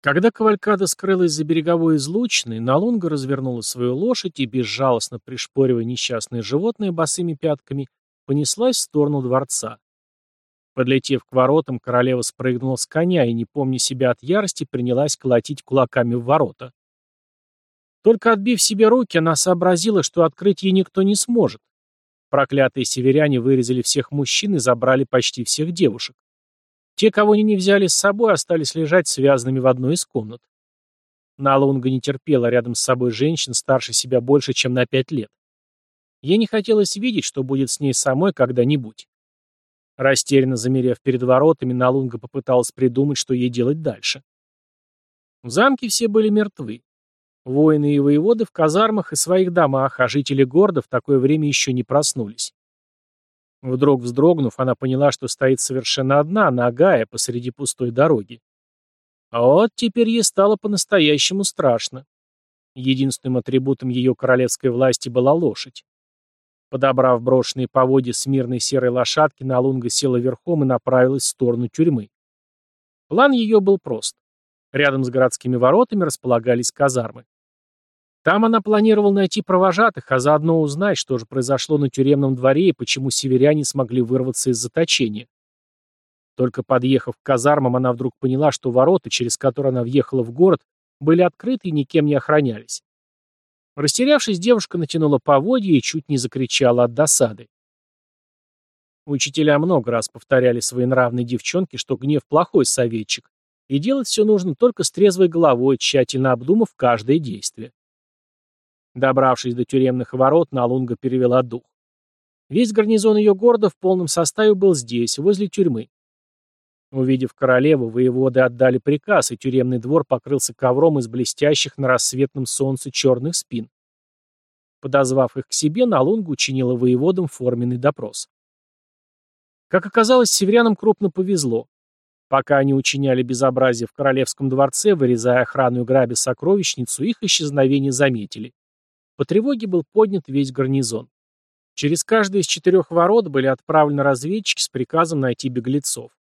Когда кавалькада скрылась за береговой излучиной, Налунга развернула свою лошадь и, безжалостно пришпоривая несчастное животное босыми пятками, понеслась в сторону дворца. Подлетев к воротам, королева спрыгнула с коня и, не помня себя от ярости, принялась колотить кулаками в ворота. Только отбив себе руки, она сообразила, что открыть ей никто не сможет. Проклятые северяне вырезали всех мужчин и забрали почти всех девушек. Те, кого они не взяли с собой, остались лежать связанными в одной из комнат. Налунга не терпела рядом с собой женщин старше себя больше, чем на пять лет. Ей не хотелось видеть, что будет с ней самой когда-нибудь. Растерянно замерев перед воротами, Налунга попыталась придумать, что ей делать дальше. В замке все были мертвы. Воины и воеводы в казармах и своих домах, а жители города в такое время еще не проснулись. Вдруг вздрогнув, она поняла, что стоит совершенно одна, нагая, посреди пустой дороги. А вот теперь ей стало по-настоящему страшно. Единственным атрибутом ее королевской власти была лошадь. Подобрав брошенные поводья смирной серой лошадки, Налунга села верхом и направилась в сторону тюрьмы. План ее был прост. Рядом с городскими воротами располагались казармы. Там она планировала найти провожатых, а заодно узнать, что же произошло на тюремном дворе и почему северяне смогли вырваться из заточения. Только подъехав к казармам, она вдруг поняла, что ворота, через которые она въехала в город, были открыты и никем не охранялись. Растерявшись, девушка натянула поводья и чуть не закричала от досады. Учителя много раз повторяли своей нравной девчонке, что гнев плохой советчик, и делать все нужно только с трезвой головой, тщательно обдумав каждое действие. Добравшись до тюремных ворот, Налунга перевела дух. Весь гарнизон ее города в полном составе был здесь, возле тюрьмы. Увидев королеву, воеводы отдали приказ, и тюремный двор покрылся ковром из блестящих на рассветном солнце черных спин. Подозвав их к себе, Налунга учинила воеводам форменный допрос. Как оказалось, северянам крупно повезло. Пока они учиняли безобразие в королевском дворце, вырезая охрану и грабя сокровищницу, их исчезновение заметили. По тревоге был поднят весь гарнизон. Через каждый из четырех ворот были отправлены разведчики с приказом найти беглецов.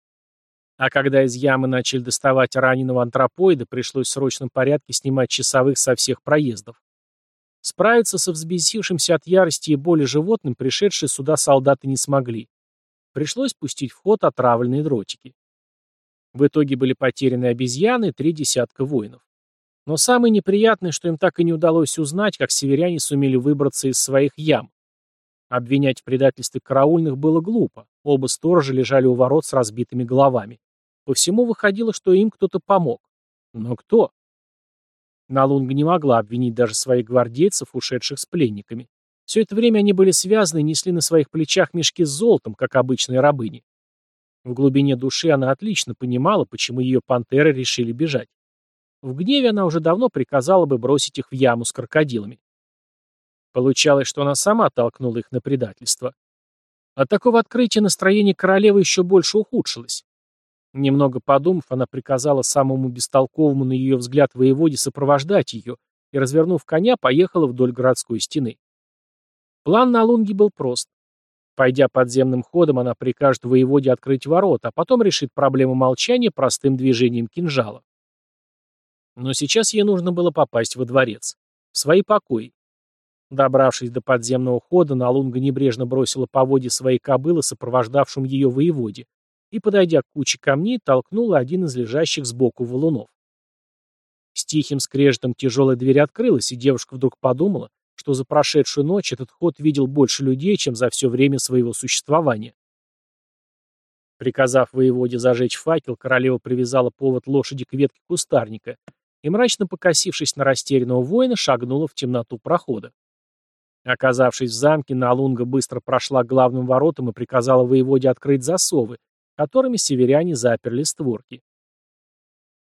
А когда из ямы начали доставать раненого антропоида, пришлось в срочном порядке снимать часовых со всех проездов. Справиться со взбесившимся от ярости и боли животным пришедшие сюда солдаты не смогли. Пришлось пустить в ход отравленные дротики. В итоге были потеряны обезьяны и три десятка воинов. Но самое неприятное, что им так и не удалось узнать, как северяне сумели выбраться из своих ям. Обвинять в предательстве караульных было глупо. Оба сторожа лежали у ворот с разбитыми головами. По всему выходило, что им кто-то помог. Но кто? Налунга не могла обвинить даже своих гвардейцев, ушедших с пленниками. Все это время они были связаны и несли на своих плечах мешки с золотом, как обычные рабыни. В глубине души она отлично понимала, почему ее пантеры решили бежать. В гневе она уже давно приказала бы бросить их в яму с крокодилами. Получалось, что она сама толкнула их на предательство. От такого открытия настроение королевы еще больше ухудшилось. Немного подумав, она приказала самому бестолковому на ее взгляд воеводе сопровождать ее и, развернув коня, поехала вдоль городской стены. План на Лунге был прост. Пойдя подземным ходом, она прикажет воеводе открыть ворота, а потом решит проблему молчания простым движением кинжала. Но сейчас ей нужно было попасть во дворец. В свои покои. Добравшись до подземного хода, Налунга небрежно бросила по воде своей кобылы, сопровождавшим ее воеводе, и, подойдя к куче камней, толкнула один из лежащих сбоку валунов. С тихим скрежетом тяжелая дверь открылась, и девушка вдруг подумала, что за прошедшую ночь этот ход видел больше людей, чем за все время своего существования. Приказав воеводе зажечь факел, королева привязала повод лошади к ветке кустарника и, мрачно покосившись на растерянного воина, шагнула в темноту прохода. Оказавшись в замке, Налунга быстро прошла к главным воротам и приказала воеводе открыть засовы, которыми северяне заперли створки.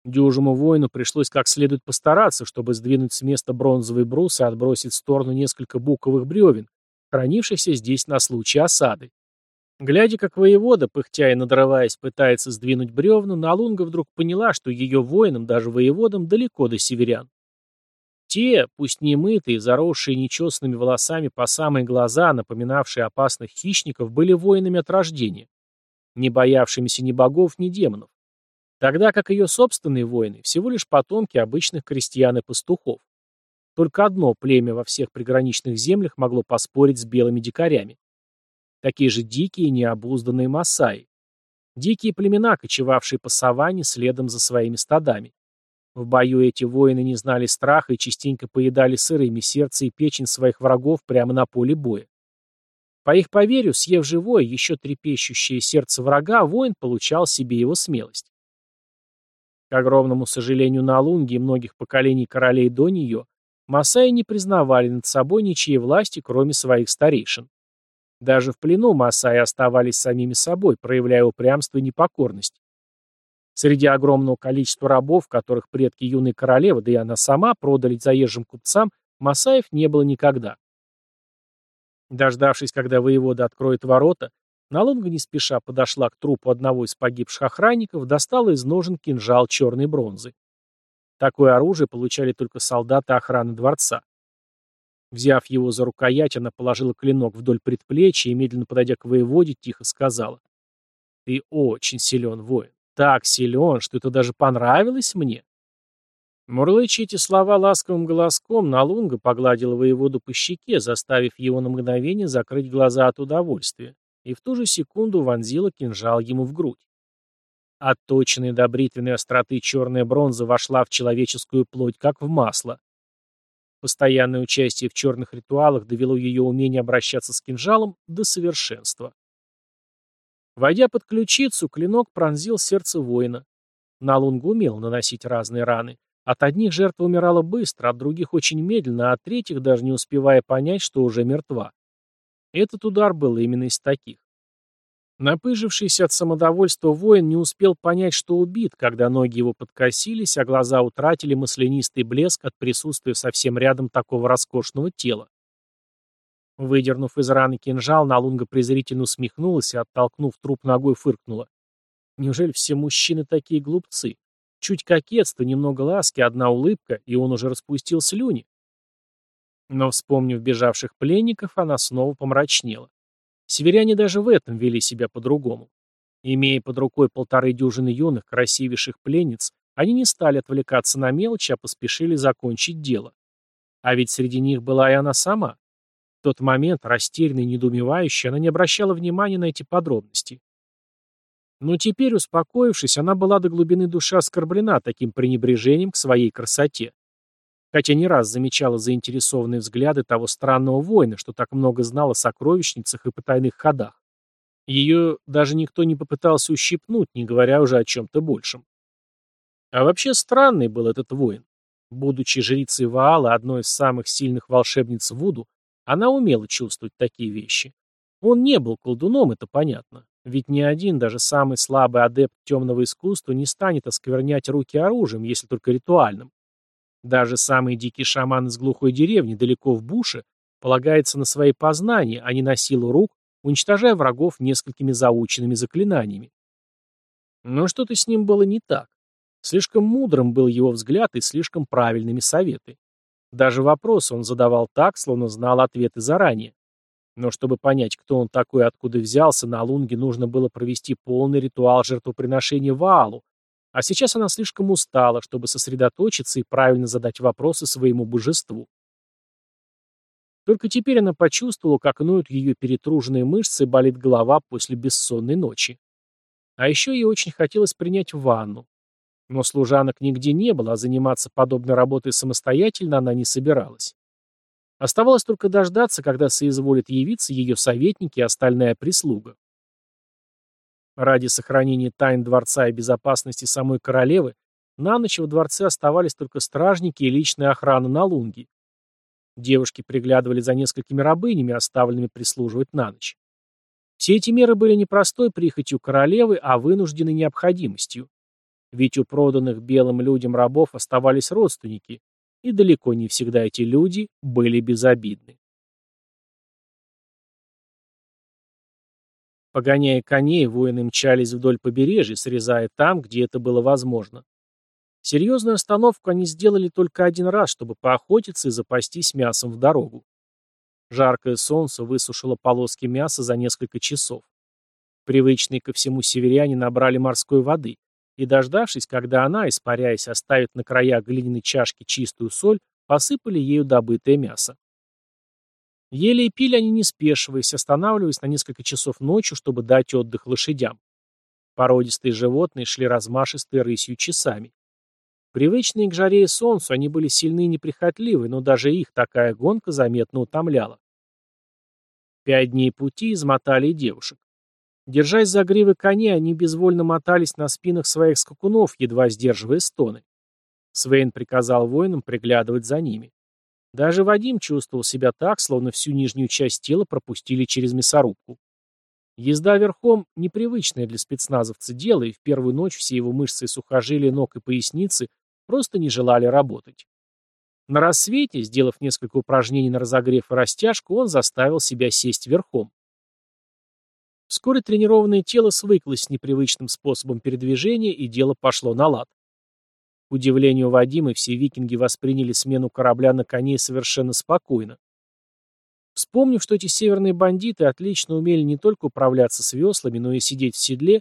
Дюжему воину пришлось как следует постараться, чтобы сдвинуть с места бронзовый брус и отбросить в сторону несколько буковых бревен, хранившихся здесь на случай осады. Глядя, как воевода, пыхтя и надрываясь, пытается сдвинуть бревна, Налунга вдруг поняла, что ее воинам, даже воеводам, далеко до северян. Те, пусть не мытые, заросшие нечесанными волосами по самые глаза, напоминавшие опасных хищников, были воинами от рождения, не боявшимися ни богов, ни демонов. Тогда как ее собственные воины всего лишь потомки обычных крестьян и пастухов. Только одно племя во всех приграничных землях могло поспорить с белыми дикарями. Такие же дикие и необузданные масаи. Дикие племена, кочевавшие по саванне следом за своими стадами. В бою эти воины не знали страха и частенько поедали сырыми сердце и печень своих врагов прямо на поле боя. По их поверью, съев живое, еще трепещущее сердце врага, воин получал себе его смелость. К огромному сожалению на Лунге и многих поколений королей до нее, Масаи не признавали над собой ничьей власти, кроме своих старейшин. Даже в плену Масаи оставались самими собой, проявляя упрямство и непокорность. Среди огромного количества рабов, которых предки юной королевы, да и она сама, продали заезжим купцам, Масаев не было никогда. Дождавшись, когда воевода откроет ворота, Налунга не спеша подошла к трупу одного из погибших охранников, достала из ножен кинжал черной бронзы. Такое оружие получали только солдаты охраны дворца. Взяв его за рукоять, она положила клинок вдоль предплечья и, медленно подойдя к воеводе, тихо сказала. «Ты очень силен, воин. Так силен, что это даже понравилось мне». Мурлыча эти слова ласковым голоском, Налунга погладила воеводу по щеке, заставив его на мгновение закрыть глаза от удовольствия, и в ту же секунду вонзила кинжал ему в грудь. Отточенная до остроты черная бронза вошла в человеческую плоть, как в масло. Постоянное участие в черных ритуалах довело ее умение обращаться с кинжалом до совершенства. Войдя под ключицу, клинок пронзил сердце воина. Налунг умел наносить разные раны. От одних жертва умирала быстро, от других очень медленно, а от третьих даже не успевая понять, что уже мертва. Этот удар был именно из таких. Напыжившийся от самодовольства воин не успел понять, что убит, когда ноги его подкосились, а глаза утратили маслянистый блеск от присутствия совсем рядом такого роскошного тела. Выдернув из раны кинжал, Налунга презрительно усмехнулась и, оттолкнув труп ногой, фыркнула. Неужели все мужчины такие глупцы? Чуть кокетство, немного ласки, одна улыбка, и он уже распустил слюни. Но, вспомнив бежавших пленников, она снова помрачнела. Северяне даже в этом вели себя по-другому. Имея под рукой полторы дюжины юных, красивейших пленниц, они не стали отвлекаться на мелочи, а поспешили закончить дело. А ведь среди них была и она сама. В тот момент, растерянная и недоумевающая, она не обращала внимания на эти подробности. Но теперь, успокоившись, она была до глубины души оскорблена таким пренебрежением к своей красоте хотя не раз замечала заинтересованные взгляды того странного воина, что так много знал о сокровищницах и потайных ходах. Ее даже никто не попытался ущипнуть, не говоря уже о чем-то большем. А вообще странный был этот воин. Будучи жрицей Ваала, одной из самых сильных волшебниц Вуду, она умела чувствовать такие вещи. Он не был колдуном, это понятно. Ведь ни один, даже самый слабый адепт темного искусства не станет осквернять руки оружием, если только ритуальным. Даже самый дикий шаман из глухой деревни, далеко в буше, полагается на свои познания, а не на силу рук, уничтожая врагов несколькими заученными заклинаниями. Но что-то с ним было не так. Слишком мудрым был его взгляд и слишком правильными советы. Даже вопросы он задавал так, словно знал ответы заранее. Но чтобы понять, кто он такой и откуда взялся, на Лунге нужно было провести полный ритуал жертвоприношения Ваалу, а сейчас она слишком устала, чтобы сосредоточиться и правильно задать вопросы своему божеству. Только теперь она почувствовала, как ноют ее перетруженные мышцы и болит голова после бессонной ночи. А еще ей очень хотелось принять ванну. Но служанок нигде не было, а заниматься подобной работой самостоятельно она не собиралась. Оставалось только дождаться, когда соизволит явиться ее советники и остальная прислуга. Ради сохранения тайн дворца и безопасности самой королевы на ночь в дворце оставались только стражники и личная охрана на лунге. Девушки приглядывали за несколькими рабынями, оставленными прислуживать на ночь. Все эти меры были не простой прихотью королевы, а вынужденной необходимостью. Ведь у проданных белым людям рабов оставались родственники, и далеко не всегда эти люди были безобидны. Погоняя коней, воины мчались вдоль побережья, срезая там, где это было возможно. Серьезную остановку они сделали только один раз, чтобы поохотиться и запастись мясом в дорогу. Жаркое солнце высушило полоски мяса за несколько часов. Привычные ко всему северяне набрали морской воды, и, дождавшись, когда она, испаряясь, оставит на краях глиняной чашки чистую соль, посыпали ею добытое мясо. Ели и пили они не спешиваясь, останавливаясь на несколько часов ночью, чтобы дать отдых лошадям. Породистые животные шли размашистой рысью часами. Привычные к жаре и солнцу, они были сильны и неприхотливы, но даже их такая гонка заметно утомляла. Пять дней пути измотали девушек. Держась за гривы коней, они безвольно мотались на спинах своих скакунов, едва сдерживая стоны. Свейн приказал воинам приглядывать за ними. Даже Вадим чувствовал себя так, словно всю нижнюю часть тела пропустили через мясорубку. Езда верхом – непривычное для спецназовца дело, и в первую ночь все его мышцы и сухожилия ног и поясницы просто не желали работать. На рассвете, сделав несколько упражнений на разогрев и растяжку, он заставил себя сесть верхом. Вскоре тренированное тело свыклось с непривычным способом передвижения, и дело пошло на лад. Удивлению Вадима, все викинги восприняли смену корабля на коне совершенно спокойно. Вспомнив, что эти северные бандиты отлично умели не только управляться с веслами, но и сидеть в седле,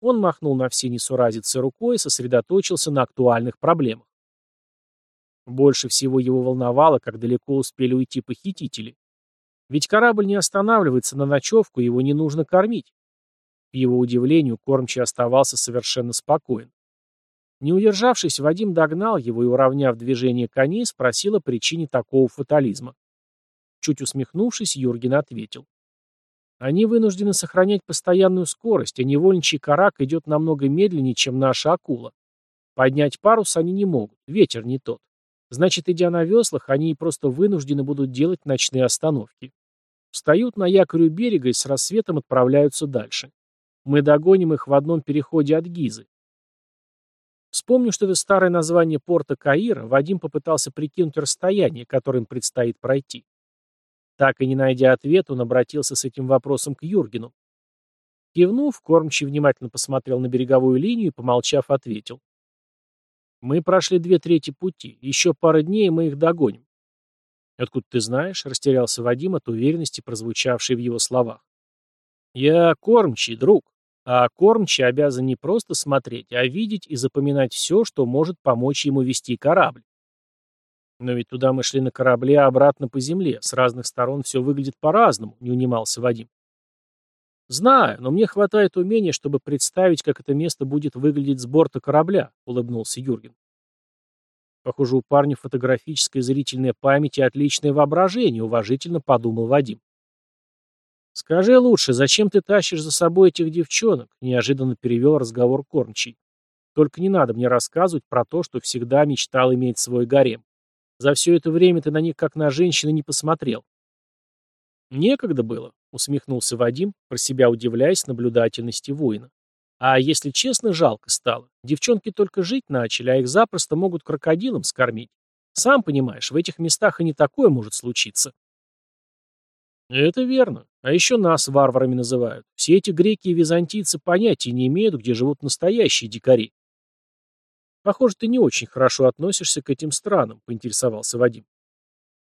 он махнул на все несуразицы рукой и сосредоточился на актуальных проблемах. Больше всего его волновало, как далеко успели уйти похитители. Ведь корабль не останавливается на ночевку, его не нужно кормить. К его удивлению, кормчий оставался совершенно спокоен. Не удержавшись, Вадим догнал его и, уравняв движение коней, спросил о причине такого фатализма. Чуть усмехнувшись, Юрген ответил. Они вынуждены сохранять постоянную скорость, а невольничий карак идет намного медленнее, чем наша акула. Поднять парус они не могут, ветер не тот. Значит, идя на веслах, они просто вынуждены будут делать ночные остановки. Встают на якорю берега и с рассветом отправляются дальше. Мы догоним их в одном переходе от Гизы. Вспомнив, что это старое название порта Каира, Вадим попытался прикинуть расстояние, которое им предстоит пройти. Так и не найдя ответа, он обратился с этим вопросом к Юргену. Кивнув, кормчий внимательно посмотрел на береговую линию и, помолчав, ответил. «Мы прошли две трети пути. Еще пара дней, и мы их догоним». «Откуда ты знаешь?» — растерялся Вадим от уверенности, прозвучавшей в его словах. «Я кормчий, друг. А кормчий обязан не просто смотреть, а видеть и запоминать все, что может помочь ему вести корабль. Но ведь туда мы шли на корабле, а обратно по земле. С разных сторон все выглядит по-разному, не унимался Вадим. Знаю, но мне хватает умения, чтобы представить, как это место будет выглядеть с борта корабля, улыбнулся Юрген. Похоже, у парня фотографическая зрительная память и отличное воображение, уважительно подумал Вадим. «Скажи лучше, зачем ты тащишь за собой этих девчонок?» — неожиданно перевел разговор кормчий. «Только не надо мне рассказывать про то, что всегда мечтал иметь свой гарем. За все это время ты на них как на женщины не посмотрел». «Некогда было», — усмехнулся Вадим, про себя удивляясь наблюдательности воина. «А если честно, жалко стало. Девчонки только жить начали, а их запросто могут крокодилам скормить. Сам понимаешь, в этих местах и не такое может случиться». Это верно. А еще нас варварами называют. Все эти греки и византийцы понятия не имеют, где живут настоящие дикари. Похоже, ты не очень хорошо относишься к этим странам, поинтересовался Вадим.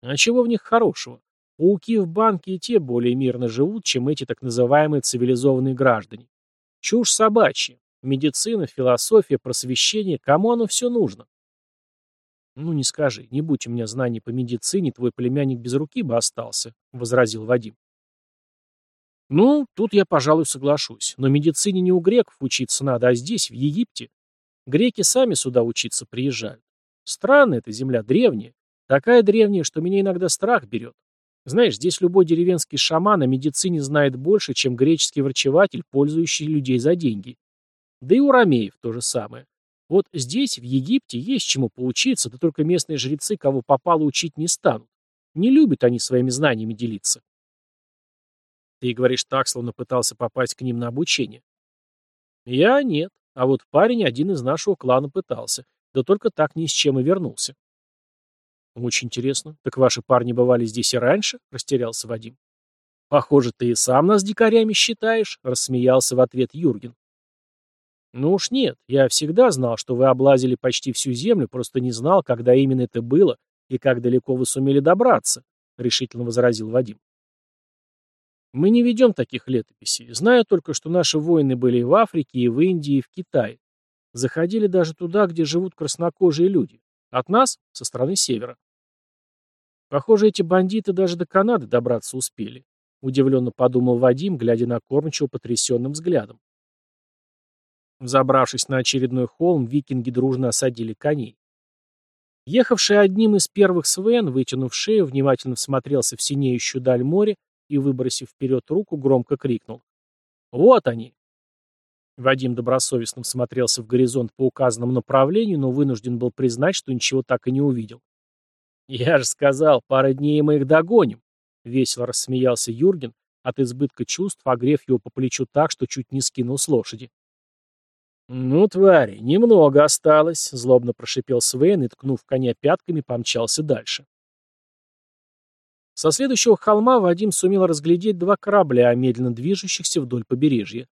А чего в них хорошего? Пауки в банке и те более мирно живут, чем эти так называемые цивилизованные граждане. Чушь собачья. Медицина, философия, просвещение, кому оно все нужно? «Ну, не скажи, не будь у меня знаний по медицине, твой племянник без руки бы остался», — возразил Вадим. «Ну, тут я, пожалуй, соглашусь. Но медицине не у греков учиться надо, а здесь, в Египте. Греки сами сюда учиться приезжают. Странная эта земля, древняя. Такая древняя, что меня иногда страх берет. Знаешь, здесь любой деревенский шаман о медицине знает больше, чем греческий врачеватель, пользующий людей за деньги. Да и у ромеев то же самое. Вот здесь, в Египте, есть чему поучиться, да только местные жрецы, кого попало, учить не станут. Не любят они своими знаниями делиться. Ты говоришь так, словно пытался попасть к ним на обучение. Я нет, а вот парень один из нашего клана пытался, да только так ни с чем и вернулся. Очень интересно. Так ваши парни бывали здесь и раньше? Растерялся Вадим. Похоже, ты и сам нас дикарями считаешь, рассмеялся в ответ Юрген. «Ну уж нет, я всегда знал, что вы облазили почти всю землю, просто не знал, когда именно это было и как далеко вы сумели добраться», — решительно возразил Вадим. «Мы не ведем таких летописей. Знаю только, что наши воины были и в Африке, и в Индии, и в Китае. Заходили даже туда, где живут краснокожие люди. От нас, со стороны севера. Похоже, эти бандиты даже до Канады добраться успели. Удивленно подумал Вадим, глядя на кормчего потрясенным взглядом. Взобравшись на очередной холм, викинги дружно осадили коней. Ехавший одним из первых Свен, вытянув шею, внимательно всмотрелся в синеющую даль моря и, выбросив вперед руку, громко крикнул. «Вот они!» Вадим добросовестно смотрелся в горизонт по указанному направлению, но вынужден был признать, что ничего так и не увидел. «Я же сказал, пара дней мы их догоним!» — весело рассмеялся Юрген, от избытка чувств, огрев его по плечу так, что чуть не скинул с лошади. «Ну, твари, немного осталось», — злобно прошипел Свен и, ткнув коня пятками, помчался дальше. Со следующего холма Вадим сумел разглядеть два корабля, медленно движущихся вдоль побережья.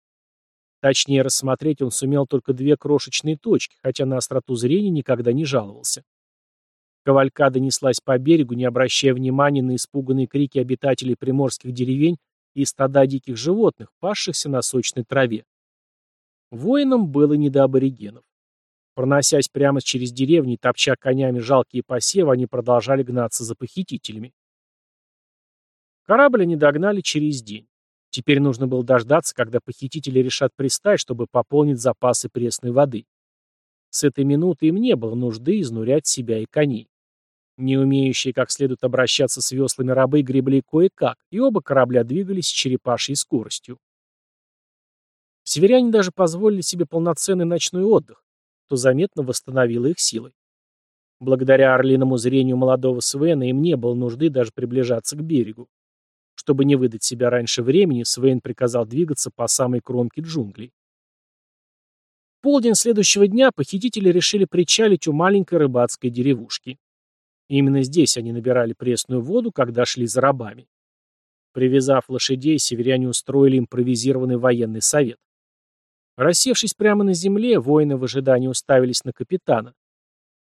Точнее рассмотреть он сумел только две крошечные точки, хотя на остроту зрения никогда не жаловался. Кавалькада неслась по берегу, не обращая внимания на испуганные крики обитателей приморских деревень и стада диких животных, пасшихся на сочной траве. Воинам было не до аборигенов. Проносясь прямо через деревни топча конями жалкие посевы, они продолжали гнаться за похитителями. Корабль они догнали через день. Теперь нужно было дождаться, когда похитители решат пристать, чтобы пополнить запасы пресной воды. С этой минуты им не было нужды изнурять себя и коней. Не умеющие как следует обращаться с веслами рабы гребли кое-как, и оба корабля двигались с черепашьей скоростью. Северяне даже позволили себе полноценный ночной отдых, что заметно восстановило их силы. Благодаря орлиному зрению молодого Свена им не было нужды даже приближаться к берегу. Чтобы не выдать себя раньше времени, Свен приказал двигаться по самой кромке джунглей. В полдень следующего дня похитители решили причалить у маленькой рыбацкой деревушки. именно здесь они набирали пресную воду, когда шли за рабами. Привязав лошадей, северяне устроили импровизированный военный совет. Рассевшись прямо на земле, воины в ожидании уставились на капитана.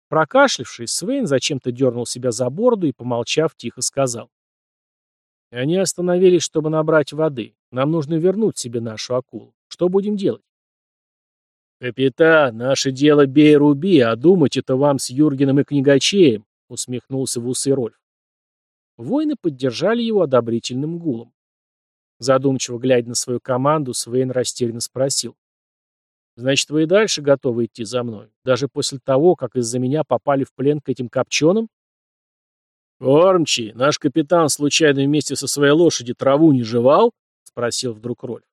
Прокашлявшись, Свейн зачем-то дернул себя за бороду и, помолчав, тихо сказал. Они остановились, чтобы набрать воды. Нам нужно вернуть себе нашу акулу. Что будем делать? «Капитан, наше дело бей-руби, а думать это вам с Юргеном и книгачеем», усмехнулся в усы Рольф. Воины поддержали его одобрительным гулом. Задумчиво глядя на свою команду, Свейн растерянно спросил. Значит, вы и дальше готовы идти за мной, даже после того, как из-за меня попали в плен к этим копченым? Ормчи, наш капитан случайно вместе со своей лошади траву не жевал? Спросил вдруг Рольф.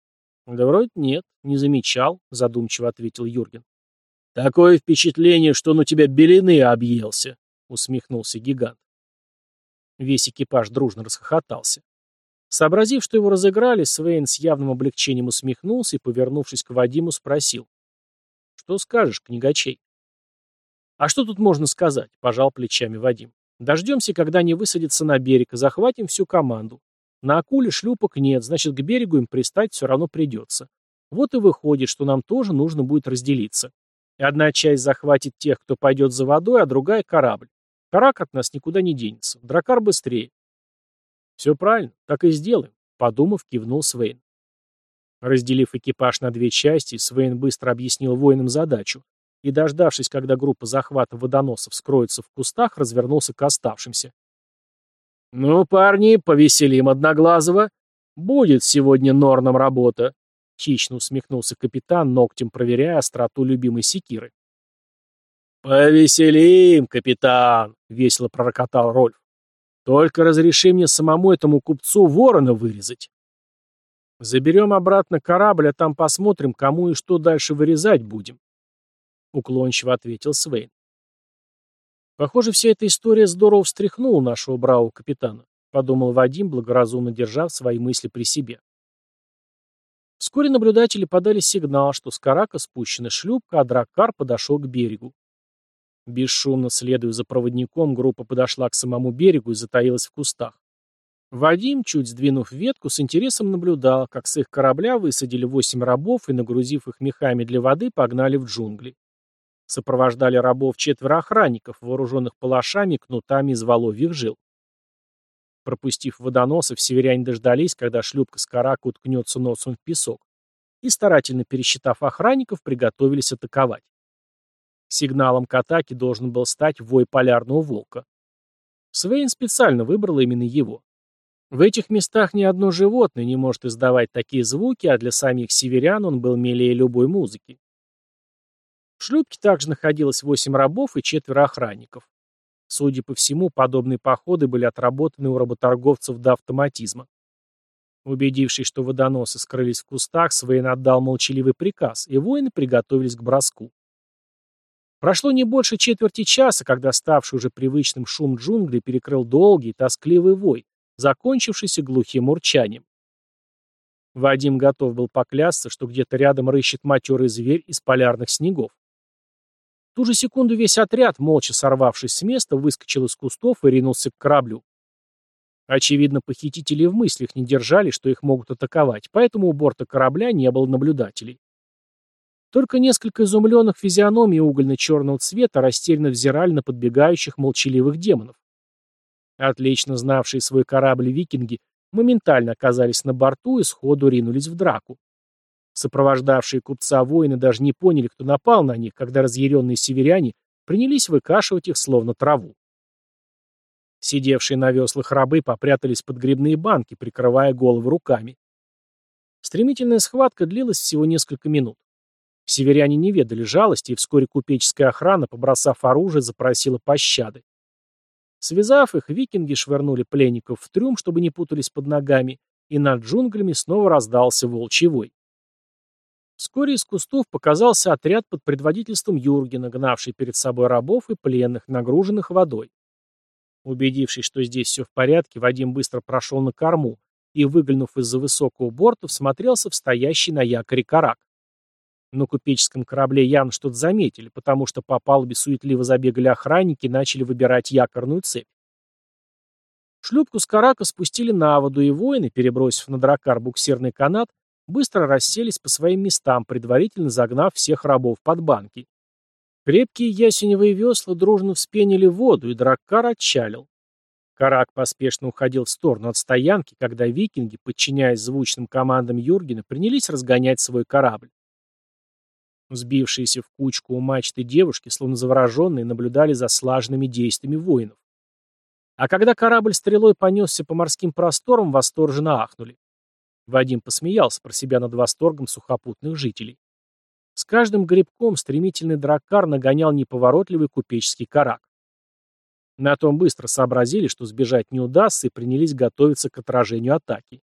Да вроде нет, не замечал, задумчиво ответил Юрген. Такое впечатление, что он у тебя белины объелся, усмехнулся гигант. Весь экипаж дружно расхохотался. Сообразив, что его разыграли, Свейн с явным облегчением усмехнулся и, повернувшись к Вадиму, спросил. «Что скажешь, книгачей?» «А что тут можно сказать?» – пожал плечами Вадим. «Дождемся, когда они высадятся на берег, и захватим всю команду. На акуле шлюпок нет, значит, к берегу им пристать все равно придется. Вот и выходит, что нам тоже нужно будет разделиться. И одна часть захватит тех, кто пойдет за водой, а другая – корабль. Карак от нас никуда не денется. Дракар быстрее. «Все правильно, так и сделаем», — подумав, кивнул Свейн. Разделив экипаж на две части, Свейн быстро объяснил воинам задачу и, дождавшись, когда группа захвата водоносов скроется в кустах, развернулся к оставшимся. «Ну, парни, повеселим Одноглазого. Будет сегодня норном работа», — хищно усмехнулся капитан, ногтем проверяя остроту любимой секиры. «Повеселим, капитан!» — весело пророкотал Рольф. Только разреши мне самому этому купцу ворона вырезать. Заберем обратно корабль, а там посмотрим, кому и что дальше вырезать будем. Уклончиво ответил Свейн. Похоже, вся эта история здорово встряхнула нашего бравого капитана, подумал Вадим, благоразумно держав свои мысли при себе. Вскоре наблюдатели подали сигнал, что с карака спущена шлюпка, а драккар подошел к берегу. Бесшумно следуя за проводником, группа подошла к самому берегу и затаилась в кустах. Вадим, чуть сдвинув ветку, с интересом наблюдал, как с их корабля высадили восемь рабов и, нагрузив их мехами для воды, погнали в джунгли. Сопровождали рабов четверо охранников, вооруженных палашами кнутами из воловьих жил. Пропустив водоносов, северяне дождались, когда шлюпка с карака уткнется носом в песок, и, старательно пересчитав охранников, приготовились атаковать. Сигналом к атаке должен был стать вой полярного волка. Свейн специально выбрал именно его. В этих местах ни одно животное не может издавать такие звуки, а для самих северян он был милее любой музыки. В шлюпке также находилось восемь рабов и четверо охранников. Судя по всему, подобные походы были отработаны у работорговцев до автоматизма. Убедившись, что водоносы скрылись в кустах, Свейн отдал молчаливый приказ, и воины приготовились к броску. Прошло не больше четверти часа, когда ставший уже привычным шум джунглей перекрыл долгий, тоскливый вой, закончившийся глухим урчанием. Вадим готов был поклясться, что где-то рядом рыщет матерый зверь из полярных снегов. В ту же секунду весь отряд, молча сорвавшись с места, выскочил из кустов и ринулся к кораблю. Очевидно, похитители в мыслях не держали, что их могут атаковать, поэтому у борта корабля не было наблюдателей. Только несколько изумленных физиономий угольно-черного цвета растерянно взирали на подбегающих молчаливых демонов. Отлично знавшие свой корабль викинги моментально оказались на борту и сходу ринулись в драку. Сопровождавшие купца воины даже не поняли, кто напал на них, когда разъяренные северяне принялись выкашивать их словно траву. Сидевшие на веслах рабы попрятались под грибные банки, прикрывая головы руками. Стремительная схватка длилась всего несколько минут. Северяне не ведали жалости, и вскоре купеческая охрана, побросав оружие, запросила пощады. Связав их, викинги швырнули пленников в трюм, чтобы не путались под ногами, и над джунглями снова раздался волчий. Вскоре из кустов показался отряд под предводительством Юргена, гнавший перед собой рабов и пленных, нагруженных водой. Убедившись, что здесь все в порядке, Вадим быстро прошел на корму и, выглянув из-за высокого борта, всмотрелся в стоящий на якоре карак. На купеческом корабле явно что-то заметили, потому что по палубе суетливо забегали охранники и начали выбирать якорную цепь. Шлюпку с карака спустили на воду, и воины, перебросив на дракар буксирный канат, быстро расселись по своим местам, предварительно загнав всех рабов под банки. Крепкие ясеневые весла дружно вспенили воду, и драккар отчалил. Карак поспешно уходил в сторону от стоянки, когда викинги, подчиняясь звучным командам Юргена, принялись разгонять свой корабль. Сбившиеся в кучку у мачты девушки, словно завороженные, наблюдали за слаженными действиями воинов. А когда корабль стрелой понесся по морским просторам, восторженно ахнули. Вадим посмеялся про себя над восторгом сухопутных жителей. С каждым грибком стремительный драккар нагонял неповоротливый купеческий карак. На том быстро сообразили, что сбежать не удастся, и принялись готовиться к отражению атаки.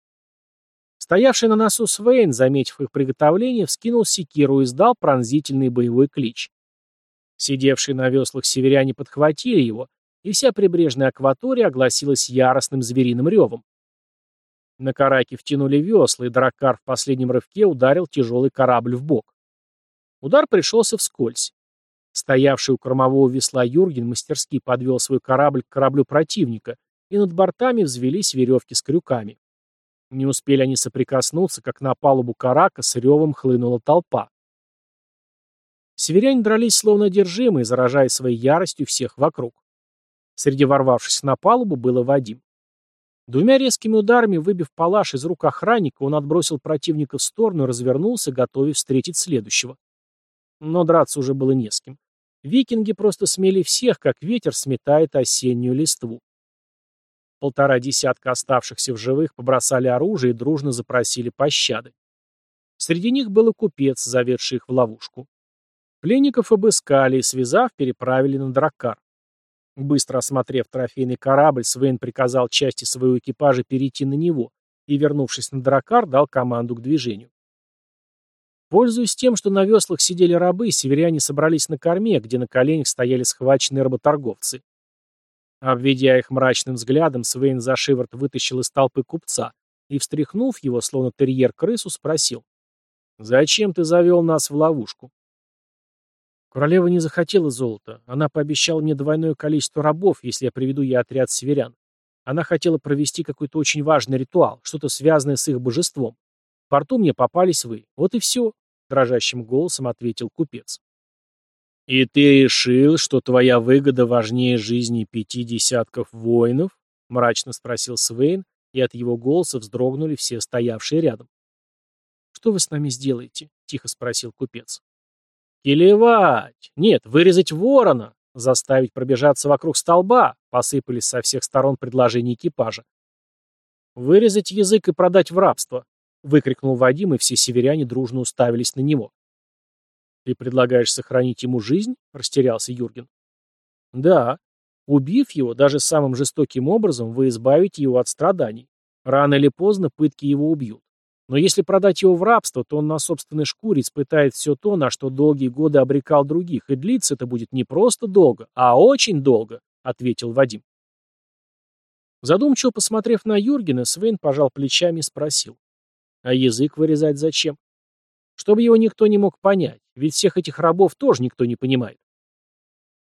Стоявший на носу Свейн, заметив их приготовление, вскинул секиру и издал пронзительный боевой клич. Сидевшие на веслах северяне подхватили его, и вся прибрежная акватория огласилась яростным звериным ревом. На караке втянули весла, и драккар в последнем рывке ударил тяжелый корабль в бок. Удар пришелся вскользь. Стоявший у кормового весла Юрген мастерски подвел свой корабль к кораблю противника, и над бортами взвелись веревки с крюками. Не успели они соприкоснуться, как на палубу карака с ревом хлынула толпа. Северяне дрались словно одержимые, заражая своей яростью всех вокруг. Среди ворвавшихся на палубу было Вадим. Двумя резкими ударами, выбив палаш из рук охранника, он отбросил противника в сторону и развернулся, готовясь встретить следующего. Но драться уже было не с кем. Викинги просто смели всех, как ветер сметает осеннюю листву. Полтора десятка оставшихся в живых побросали оружие и дружно запросили пощады. Среди них был и купец, заведший их в ловушку. Пленников обыскали и, связав, переправили на драккар. Быстро осмотрев трофейный корабль, Свен приказал части своего экипажа перейти на него и, вернувшись на драккар, дал команду к движению. Пользуясь тем, что на веслах сидели рабы, северяне собрались на корме, где на коленях стояли схваченные работорговцы. Обведя их мрачным взглядом, Свейн за шиворот вытащил из толпы купца и, встряхнув его, словно терьер крысу, спросил. «Зачем ты завел нас в ловушку?» Королева не захотела золота. Она пообещала мне двойное количество рабов, если я приведу ей отряд северян. Она хотела провести какой-то очень важный ритуал, что-то связанное с их божеством. В порту мне попались вы. Вот и все», — дрожащим голосом ответил купец. «И ты решил, что твоя выгода важнее жизни пяти десятков воинов?» — мрачно спросил Свейн, и от его голоса вздрогнули все стоявшие рядом. «Что вы с нами сделаете?» — тихо спросил купец. Килевать! Нет, вырезать ворона! Заставить пробежаться вокруг столба! Посыпались со всех сторон предложения экипажа. Вырезать язык и продать в рабство! Выкрикнул Вадим, и все северяне дружно уставились на него. «Ты предлагаешь сохранить ему жизнь?» — растерялся Юрген. «Да. Убив его, даже самым жестоким образом, вы избавите его от страданий. Рано или поздно пытки его убьют. Но если продать его в рабство, то он на собственной шкуре испытает все то, на что долгие годы обрекал других, и длиться это будет не просто долго, а очень долго», — ответил Вадим. Задумчиво посмотрев на Юргена, Свен пожал плечами и спросил. «А язык вырезать зачем?» «Чтобы его никто не мог понять. Ведь всех этих рабов тоже никто не понимает.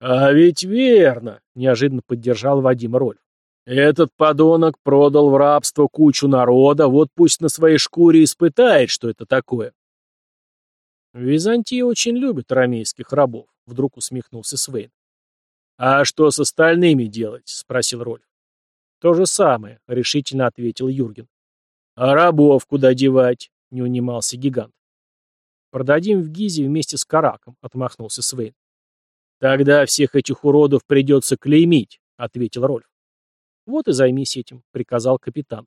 «А ведь верно!» — неожиданно поддержал Вадим Рольф. «Этот подонок продал в рабство кучу народа, вот пусть на своей шкуре испытает, что это такое». «Византия очень любит рамейских рабов», — вдруг усмехнулся Свейн. «А что с остальными делать?» — спросил Рольф. «То же самое», — решительно ответил Юрген. «А рабов куда девать?» — не унимался гигант. «Продадим в Гизе вместе с Караком», — отмахнулся Свейн. «Тогда всех этих уродов придется клеймить», — ответил Рольф. «Вот и займись этим», — приказал капитан.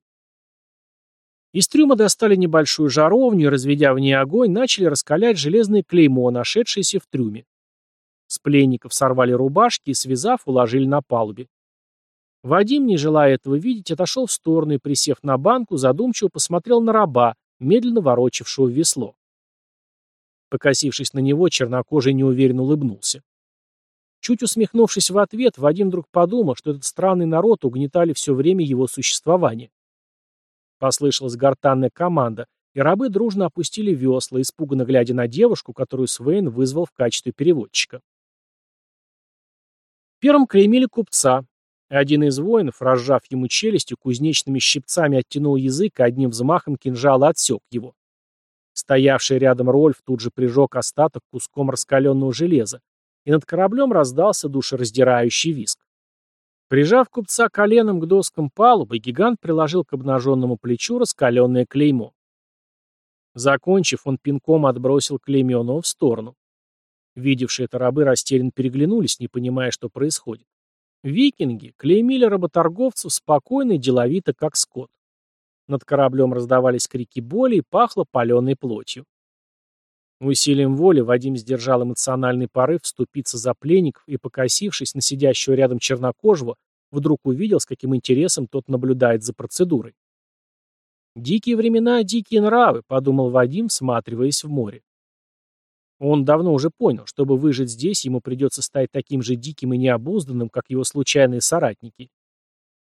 Из трюма достали небольшую жаровню и, разведя в ней огонь, начали раскалять железное клеймо, нашедшееся в трюме. С пленников сорвали рубашки и, связав, уложили на палубе. Вадим, не желая этого видеть, отошел в сторону и, присев на банку, задумчиво посмотрел на раба, медленно ворочавшего весло. Покосившись на него, чернокожий неуверенно улыбнулся. Чуть усмехнувшись в ответ, Вадим вдруг подумал, что этот странный народ угнетали все время его существования. Послышалась гортанная команда, и рабы дружно опустили весла, испуганно глядя на девушку, которую Свейн вызвал в качестве переводчика. Первым клеймили купца. Один из воинов, разжав ему челюстью, кузнечными щипцами оттянул язык и одним взмахом кинжала отсек его. Стоявший рядом Рольф тут же прижег остаток куском раскаленного железа, и над кораблем раздался душераздирающий виск. Прижав купца коленом к доскам палубы, гигант приложил к обнаженному плечу раскаленное клеймо. Закончив, он пинком отбросил клейменного в сторону. Видевшие это рабы растерянно переглянулись, не понимая, что происходит. Викинги клеймили работорговцев спокойно и деловито, как скот. Над кораблем раздавались крики боли и пахло паленой плотью. Усилием воли Вадим сдержал эмоциональный порыв вступиться за пленников и, покосившись на сидящего рядом чернокожего, вдруг увидел, с каким интересом тот наблюдает за процедурой. «Дикие времена, дикие нравы», — подумал Вадим, всматриваясь в море. Он давно уже понял, чтобы выжить здесь, ему придется стать таким же диким и необузданным, как его случайные соратники.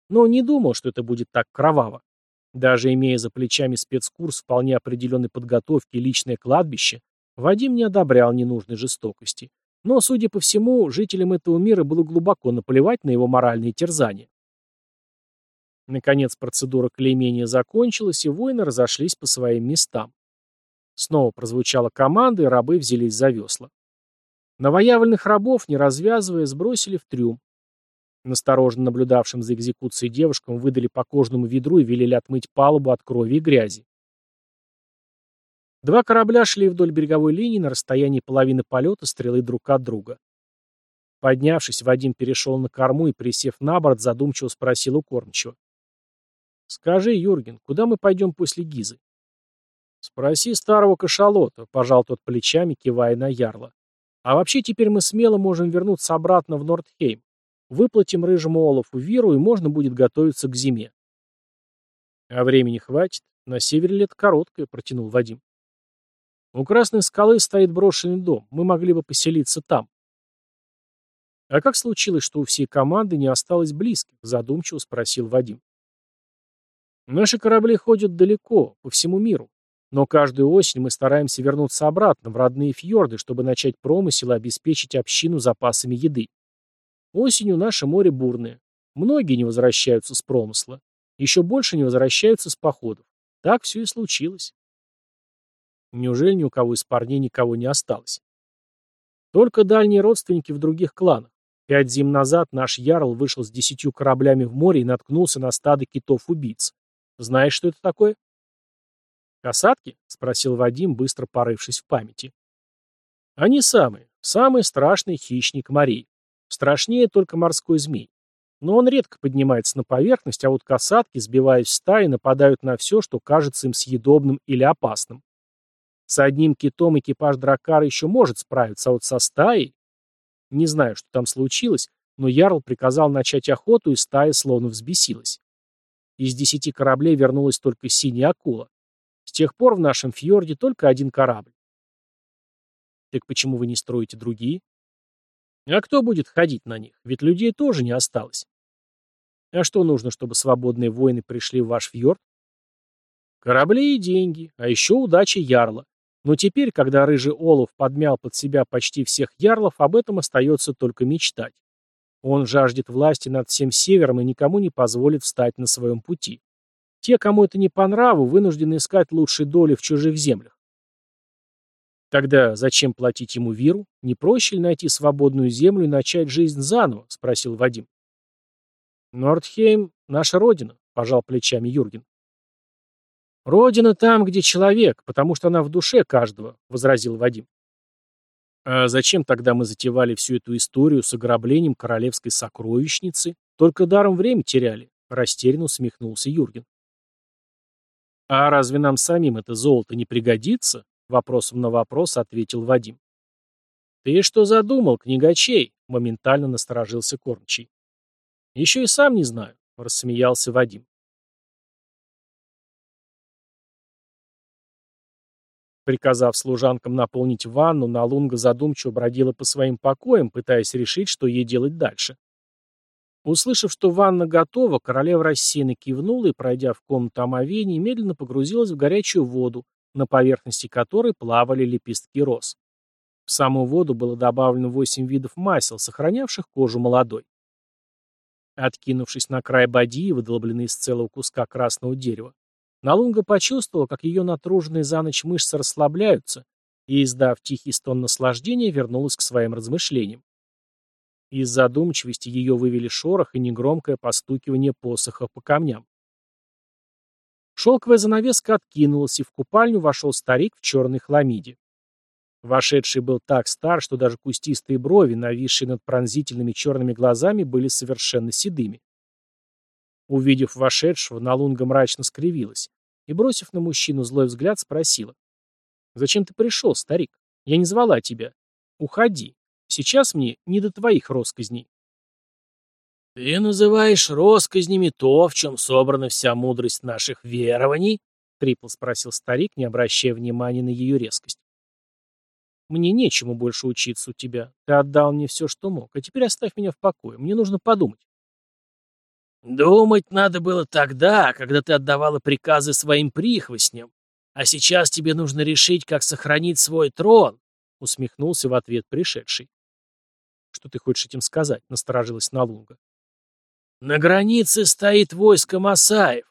Но не думал, что это будет так кроваво. Даже имея за плечами спецкурс вполне определенной подготовки и личное кладбище, Вадим не одобрял ненужной жестокости. Но, судя по всему, жителям этого мира было глубоко наплевать на его моральные терзания. Наконец процедура клеймения закончилась, и воины разошлись по своим местам. Снова прозвучала команда, и рабы взялись за весла. Новоявленных рабов, не развязывая, сбросили в трюм, Настороженно наблюдавшим за экзекуцией девушкам выдали по кожному ведру и велели отмыть палубу от крови и грязи. Два корабля шли вдоль береговой линии на расстоянии половины полета стрелы друг от друга. Поднявшись, Вадим перешел на корму и, присев на борт, задумчиво спросил у кормчего. «Скажи, Юрген, куда мы пойдем после Гизы?» «Спроси старого кашалота», — пожал тот плечами, кивая на ярла. «А вообще теперь мы смело можем вернуться обратно в Нордхейм. Выплатим рыжему Олафу виру, и можно будет готовиться к зиме. А времени хватит. На севере лет короткое, протянул Вадим. У Красной скалы стоит брошенный дом. Мы могли бы поселиться там. А как случилось, что у всей команды не осталось близких? Задумчиво спросил Вадим. Наши корабли ходят далеко, по всему миру. Но каждую осень мы стараемся вернуться обратно, в родные фьорды, чтобы начать промысел и обеспечить общину запасами еды. Осенью наше море бурное. Многие не возвращаются с промысла. Еще больше не возвращаются с походов. Так все и случилось. Неужели ни у кого из парней никого не осталось? Только дальние родственники в других кланах. Пять зим назад наш Ярл вышел с десятью кораблями в море и наткнулся на стадо китов-убийц. Знаешь, что это такое? «Касатки?» — спросил Вадим, быстро порывшись в памяти. Они самые, самый страшный хищник морей. Страшнее только морской змей. Но он редко поднимается на поверхность, а вот касатки, сбиваясь в стаи, нападают на все, что кажется им съедобным или опасным. С одним китом экипаж дракара еще может справиться, а вот со стаей... Не знаю, что там случилось, но Ярл приказал начать охоту, и стая словно взбесилась. Из десяти кораблей вернулась только синяя акула. С тех пор в нашем фьорде только один корабль. Так почему вы не строите другие? А кто будет ходить на них? Ведь людей тоже не осталось. А что нужно, чтобы свободные воины пришли в ваш фьорд? Корабли и деньги, а еще удача ярла. Но теперь, когда рыжий олов подмял под себя почти всех ярлов, об этом остается только мечтать. Он жаждет власти над всем севером и никому не позволит встать на своем пути. Те, кому это не по нраву, вынуждены искать лучшей доли в чужих землях. Тогда зачем платить ему виру? Не проще ли найти свободную землю и начать жизнь заново? Спросил Вадим. Нордхейм — наша родина, пожал плечами Юрген. Родина там, где человек, потому что она в душе каждого, возразил Вадим. А зачем тогда мы затевали всю эту историю с ограблением королевской сокровищницы? Только даром время теряли, растерянно усмехнулся Юрген. А разве нам самим это золото не пригодится? Вопросом на вопрос ответил Вадим. Ты что задумал, книгачей? Моментально насторожился Кормчий. Еще и сам не знаю, рассмеялся Вадим. Приказав служанкам наполнить ванну, Налунга задумчиво бродила по своим покоям, пытаясь решить, что ей делать дальше. Услышав, что ванна готова, королева рассеянно кивнула и, пройдя в комнату омовения, медленно погрузилась в горячую воду, на поверхности которой плавали лепестки роз. В саму воду было добавлено восемь видов масел, сохранявших кожу молодой. Откинувшись на край бадьи, выдолбленной из целого куска красного дерева, Налунга почувствовала, как ее натруженные за ночь мышцы расслабляются, и, издав тихий стон наслаждения, вернулась к своим размышлениям. Из задумчивости ее вывели шорох и негромкое постукивание посоха по камням. Шелковая занавеска откинулась, и в купальню вошел старик в черной хламиде. Вошедший был так стар, что даже кустистые брови, нависшие над пронзительными черными глазами, были совершенно седыми. Увидев вошедшего, Налунга мрачно скривилась и, бросив на мужчину злой взгляд, спросила. «Зачем ты пришел, старик? Я не звала тебя. Уходи. Сейчас мне не до твоих росказней». «Ты называешь росказнями то, в чем собрана вся мудрость наших верований?» — хрипло спросил старик, не обращая внимания на ее резкость. «Мне нечему больше учиться у тебя. Ты отдал мне все, что мог. А теперь оставь меня в покое. Мне нужно подумать». «Думать надо было тогда, когда ты отдавала приказы своим прихвостням. А сейчас тебе нужно решить, как сохранить свой трон», — усмехнулся в ответ пришедший. «Что ты хочешь этим сказать?» — насторожилась Налунга. «На границе стоит войско Масаев.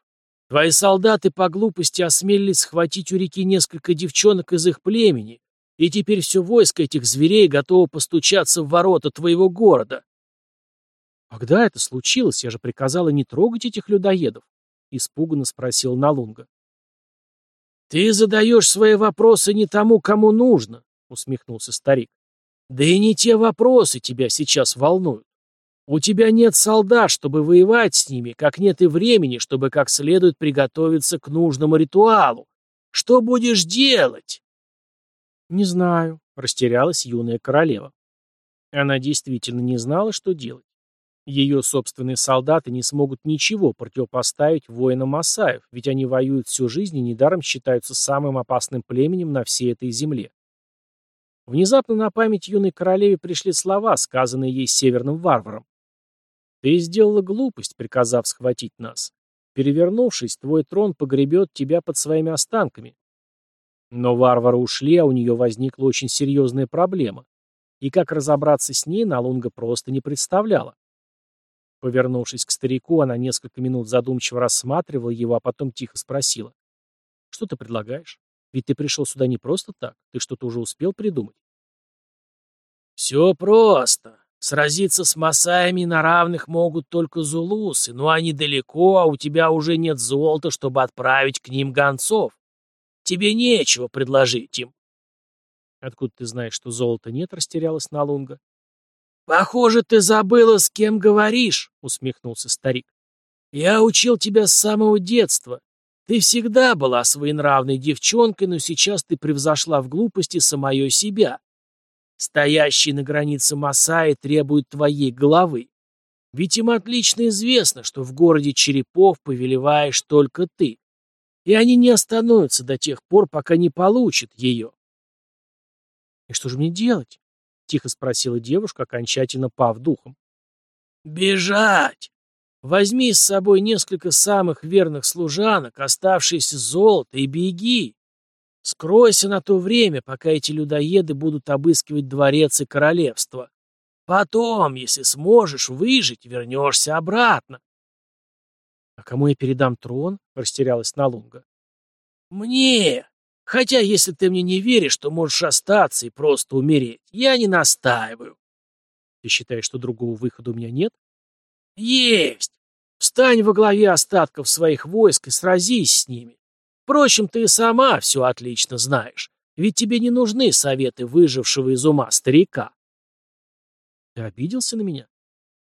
Твои солдаты по глупости осмелились схватить у реки несколько девчонок из их племени, и теперь все войско этих зверей готово постучаться в ворота твоего города. «Когда это случилось? Я же приказала не трогать этих людоедов», — испуганно спросил Налунга. «Ты задаешь свои вопросы не тому, кому нужно», — усмехнулся старик. «Да и не те вопросы тебя сейчас волнуют. У тебя нет солдат, чтобы воевать с ними, как нет и времени, чтобы как следует приготовиться к нужному ритуалу. Что будешь делать?» «Не знаю», — растерялась юная королева. Она действительно не знала, что делать. Ее собственные солдаты не смогут ничего противопоставить воинам Масаев, ведь они воюют всю жизнь и недаром считаются самым опасным племенем на всей этой земле. Внезапно на память юной королеве пришли слова, сказанные ей северным варваром. «Ты сделала глупость, приказав схватить нас. Перевернувшись, твой трон погребет тебя под своими останками». Но варвары ушли, а у нее возникла очень серьезная проблема. И как разобраться с ней, Налунга просто не представляла. Повернувшись к старику, она несколько минут задумчиво рассматривала его, а потом тихо спросила. «Что ты предлагаешь? Ведь ты пришел сюда не просто так. Ты что-то уже успел придумать?» «Все просто. Сразиться с масаями на равных могут только зулусы, но они далеко, а у тебя уже нет золота, чтобы отправить к ним гонцов. Тебе нечего предложить им». «Откуда ты знаешь, что золота нет?» — растерялась Налунга. «Похоже, ты забыла, с кем говоришь», — усмехнулся старик. «Я учил тебя с самого детства. Ты всегда была своенравной девчонкой, но сейчас ты превзошла в глупости самое себя. Стоящие на границе Масаи требуют твоей головы. Ведь им отлично известно, что в городе черепов повелеваешь только ты. И они не остановятся до тех пор, пока не получат ее. «И что же мне делать?» — тихо спросила девушка, окончательно пав духом. «Бежать! Возьми с собой несколько самых верных служанок, оставшиеся золото, и беги. Скройся на то время, пока эти людоеды будут обыскивать дворец и королевство. Потом, если сможешь выжить, вернешься обратно. — А кому я передам трон? — растерялась Налунга. — Мне. Хотя, если ты мне не веришь, то можешь остаться и просто умереть. Я не настаиваю. — Ты считаешь, что другого выхода у меня нет? — Есть. Встань во главе остатков своих войск и сразись с ними. Впрочем, ты сама все отлично знаешь, ведь тебе не нужны советы выжившего из ума старика. Ты обиделся на меня?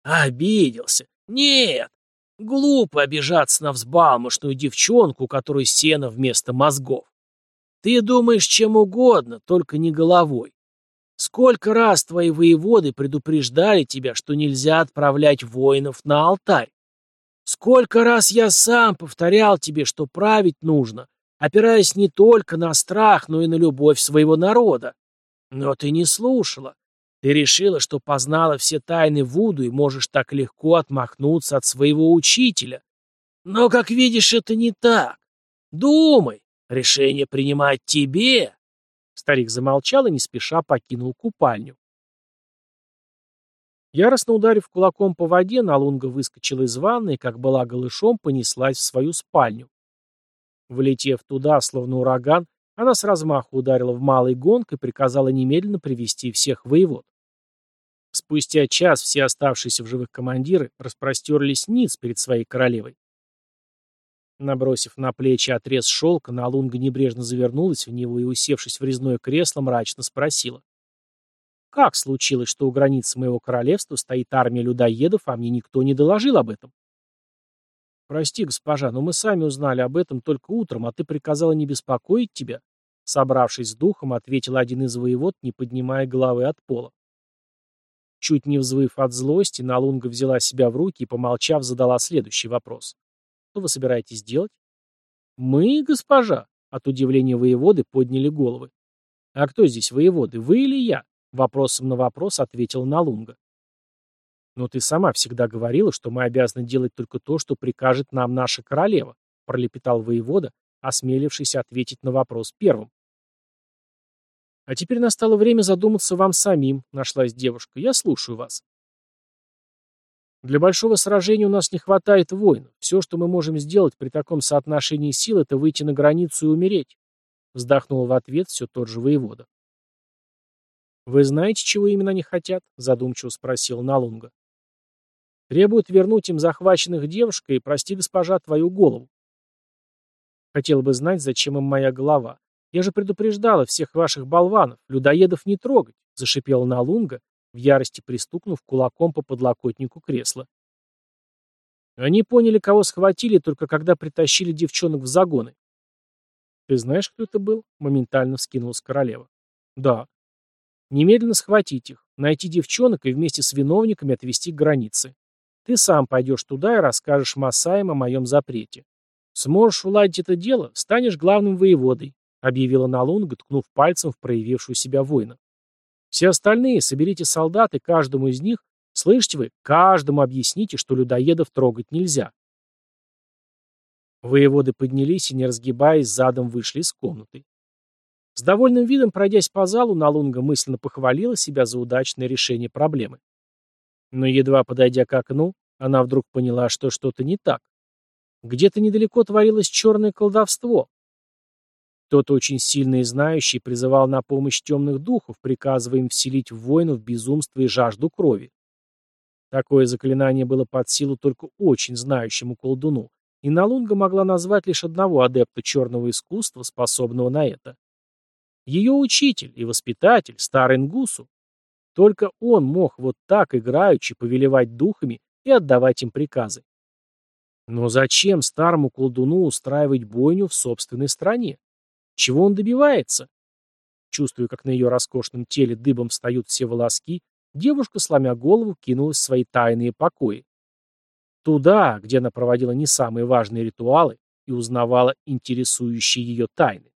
Обиделся? Нет. Глупо обижаться на взбалмошную девчонку, у которой сено вместо мозгов. Ты думаешь чем угодно, только не головой. Сколько раз твои воеводы предупреждали тебя, что нельзя отправлять воинов на алтарь? Сколько раз я сам повторял тебе, что править нужно, опираясь не только на страх, но и на любовь своего народа. Но ты не слушала. Ты решила, что познала все тайны Вуду и можешь так легко отмахнуться от своего учителя. Но, как видишь, это не так. Думай, решение принимать тебе. Старик замолчал и не спеша покинул купальню. Яростно ударив кулаком по воде, Налунга выскочила из ванны и, как была голышом, понеслась в свою спальню. Влетев туда, словно ураган, она с размаху ударила в малый гонг и приказала немедленно привести всех воевод. Спустя час все оставшиеся в живых командиры распростерлись ниц перед своей королевой. Набросив на плечи отрез шелка, Налунга небрежно завернулась в него и, усевшись в резное кресло, мрачно спросила. Как случилось, что у границы моего королевства стоит армия людоедов, а мне никто не доложил об этом? Прости, госпожа, но мы сами узнали об этом только утром, а ты приказала не беспокоить тебя? Собравшись с духом, ответил один из воевод, не поднимая головы от пола. Чуть не взвыв от злости, Налунга взяла себя в руки и, помолчав, задала следующий вопрос. Что вы собираетесь делать? Мы, госпожа, от удивления воеводы подняли головы. А кто здесь воеводы, вы или я? Вопросом на вопрос ответил Налунга. «Но ты сама всегда говорила, что мы обязаны делать только то, что прикажет нам наша королева», пролепетал воевода, осмелившись ответить на вопрос первым. «А теперь настало время задуматься вам самим», — нашлась девушка. «Я слушаю вас». «Для большого сражения у нас не хватает воинов. Все, что мы можем сделать при таком соотношении сил, это выйти на границу и умереть», — вздохнул в ответ все тот же воевода. «Вы знаете, чего именно они хотят?» — задумчиво спросил Налунга. «Требуют вернуть им захваченных девушек и, прости, госпожа, твою голову». «Хотел бы знать, зачем им моя голова. Я же предупреждала всех ваших болванов, людоедов не трогать», — зашипела Налунга, в ярости пристукнув кулаком по подлокотнику кресла. Они поняли, кого схватили, только когда притащили девчонок в загоны. «Ты знаешь, кто это был?» — моментально вскинулась королева. «Да», Немедленно схватить их, найти девчонок и вместе с виновниками отвезти к границе. Ты сам пойдешь туда и расскажешь Масаям о моем запрете. Сможешь уладить это дело, станешь главным воеводой, объявила Налунга, ткнув пальцем в проявившую себя воина. Все остальные соберите солдат и каждому из них, слышите вы, каждому объясните, что людоедов трогать нельзя. Воеводы поднялись и, не разгибаясь, задом вышли из комнаты. С довольным видом, пройдясь по залу, Налунга мысленно похвалила себя за удачное решение проблемы. Но едва подойдя к окну, она вдруг поняла, что что-то не так. Где-то недалеко творилось черное колдовство. Кто-то очень сильный и знающий призывал на помощь темных духов, приказывая им вселить в воинов безумство и жажду крови. Такое заклинание было под силу только очень знающему колдуну, и Налунга могла назвать лишь одного адепта черного искусства, способного на это. Ее учитель и воспитатель, старый Нгусу. Только он мог вот так играючи повелевать духами и отдавать им приказы. Но зачем старому колдуну устраивать бойню в собственной стране? Чего он добивается? Чувствуя, как на ее роскошном теле дыбом встают все волоски, девушка, сломя голову, кинулась в свои тайные покои. Туда, где она проводила не самые важные ритуалы и узнавала интересующие ее тайны.